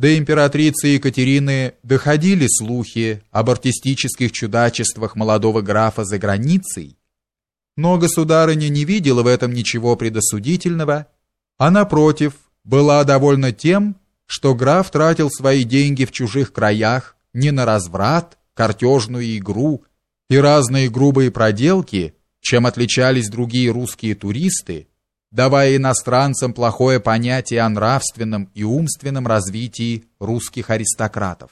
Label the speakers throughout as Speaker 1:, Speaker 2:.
Speaker 1: До императрицы Екатерины доходили слухи об артистических чудачествах молодого графа за границей, но государыня не видела в этом ничего предосудительного, а напротив, была довольна тем, что граф тратил свои деньги в чужих краях не на разврат, картежную игру и разные грубые проделки, чем отличались другие русские туристы, давая иностранцам плохое понятие о нравственном и умственном развитии русских аристократов.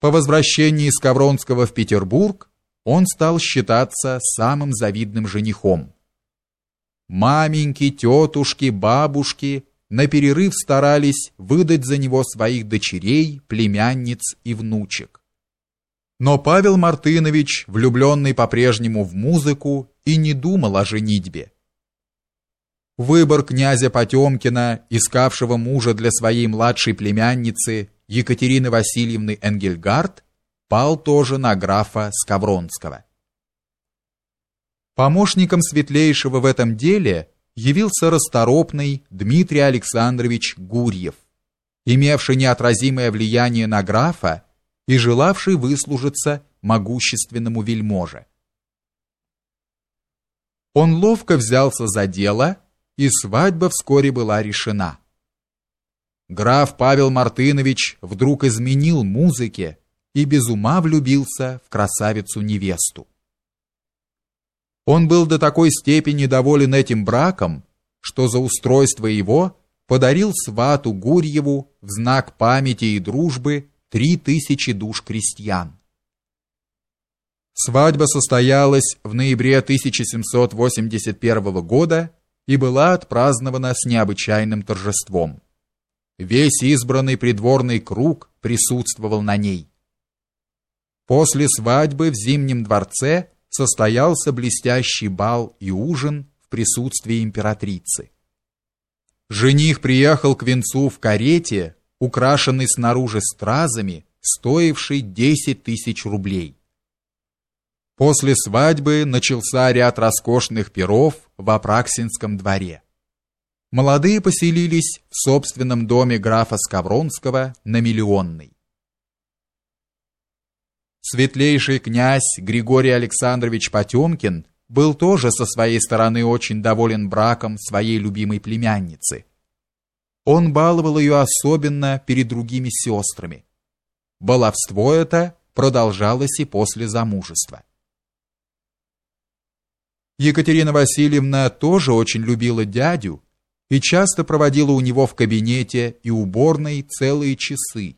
Speaker 1: По возвращении из Ковронского в Петербург он стал считаться самым завидным женихом. Маменьки, тетушки, бабушки на перерыв старались выдать за него своих дочерей, племянниц и внучек. Но Павел Мартынович, влюбленный по-прежнему в музыку, и не думал о женитьбе. Выбор князя Потемкина, искавшего мужа для своей младшей племянницы Екатерины Васильевны Энгельгард, пал тоже на графа Скавронского. Помощником светлейшего в этом деле явился расторопный Дмитрий Александрович Гурьев, имевший неотразимое влияние на графа и желавший выслужиться могущественному вельможе. Он ловко взялся за дело, и свадьба вскоре была решена. Граф Павел Мартынович вдруг изменил музыке и без ума влюбился в красавицу-невесту. Он был до такой степени доволен этим браком, что за устройство его подарил свату Гурьеву в знак памяти и дружбы три тысячи душ крестьян. Свадьба состоялась в ноябре 1781 года и была отпразднована с необычайным торжеством. Весь избранный придворный круг присутствовал на ней. После свадьбы в Зимнем дворце состоялся блестящий бал и ужин в присутствии императрицы. Жених приехал к венцу в карете, украшенной снаружи стразами, стоившей 10 тысяч рублей. После свадьбы начался ряд роскошных пиров в Апраксинском дворе. Молодые поселились в собственном доме графа Скавронского на Миллионной. Светлейший князь Григорий Александрович Потемкин был тоже со своей стороны очень доволен браком своей любимой племянницы. Он баловал ее особенно перед другими сестрами. Баловство это продолжалось и после замужества. Екатерина Васильевна тоже очень любила дядю и часто проводила у него в кабинете и уборной целые часы,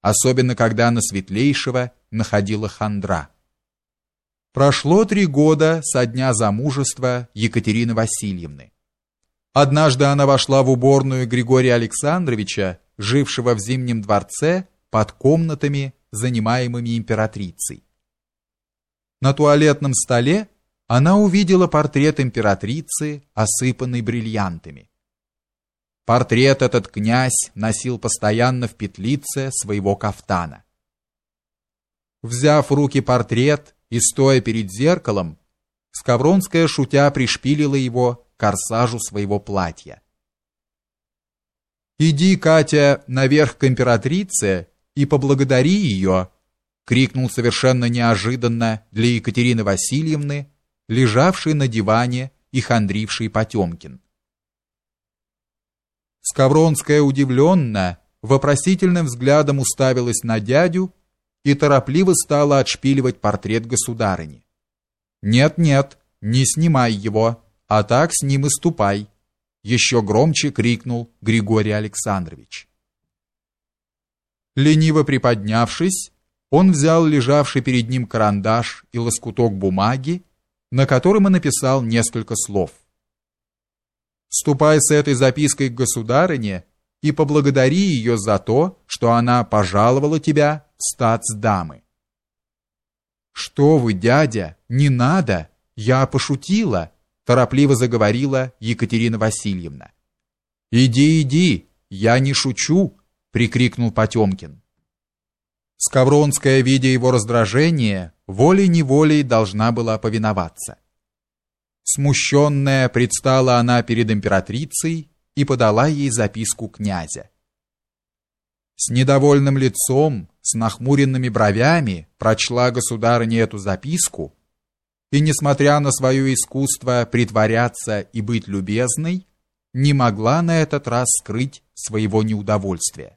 Speaker 1: особенно когда на светлейшего находила хандра. Прошло три года со дня замужества Екатерины Васильевны. Однажды она вошла в уборную Григория Александровича, жившего в Зимнем дворце, под комнатами, занимаемыми императрицей. На туалетном столе она увидела портрет императрицы, осыпанный бриллиантами. Портрет этот князь носил постоянно в петлице своего кафтана. Взяв в руки портрет и стоя перед зеркалом, Скавронская шутя пришпилила его корсажу своего платья. «Иди, Катя, наверх к императрице и поблагодари ее!» — крикнул совершенно неожиданно для Екатерины Васильевны лежавший на диване и хандривший Потемкин. Скавронская удивленно, вопросительным взглядом уставилась на дядю и торопливо стала отшпиливать портрет государыни. «Нет-нет, не снимай его, а так с ним и ступай», еще громче крикнул Григорий Александрович. Лениво приподнявшись, он взял лежавший перед ним карандаш и лоскуток бумаги на котором и написал несколько слов. «Ступай с этой запиской к государыне и поблагодари ее за то, что она пожаловала тебя в статс-дамы». «Что вы, дядя, не надо, я пошутила», торопливо заговорила Екатерина Васильевна. «Иди, иди, я не шучу», прикрикнул Потемкин. Скавронская, видя его раздражение, волей-неволей должна была повиноваться. Смущенная предстала она перед императрицей и подала ей записку князя. С недовольным лицом, с нахмуренными бровями прочла государыня эту записку и, несмотря на свое искусство притворяться и быть любезной, не могла на этот раз скрыть своего неудовольствия.